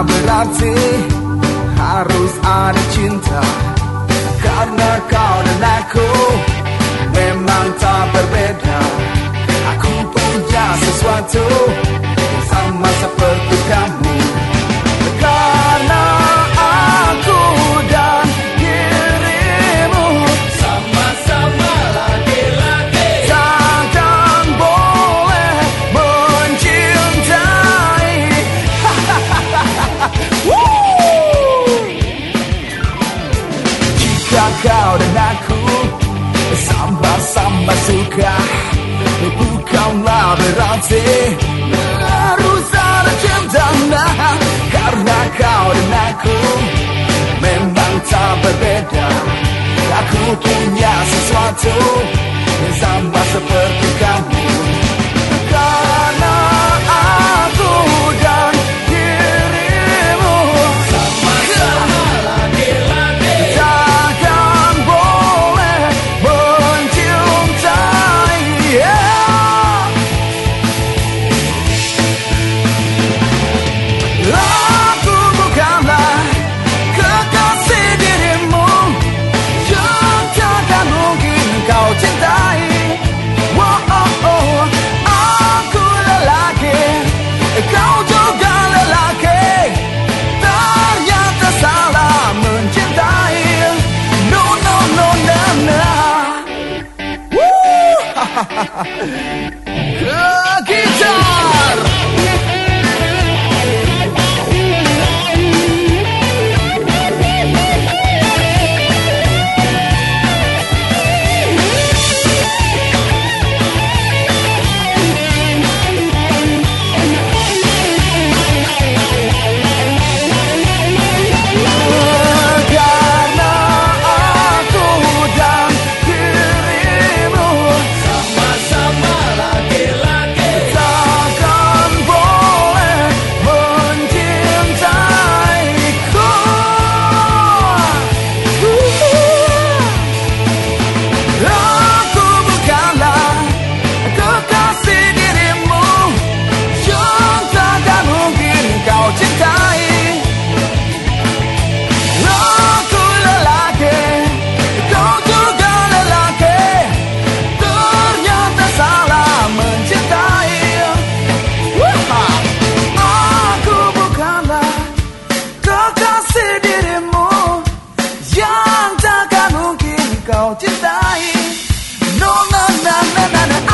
Tak berarti harus ada cinta. Karena kau dan aku memang tak berbeda. Aku punya sesuatu suchach Wypukał laweranty Naruzana ciemdana Karna kaornaku Memang tak berbeda Aku punya sesuatu go die. No, no, no, no, no, no.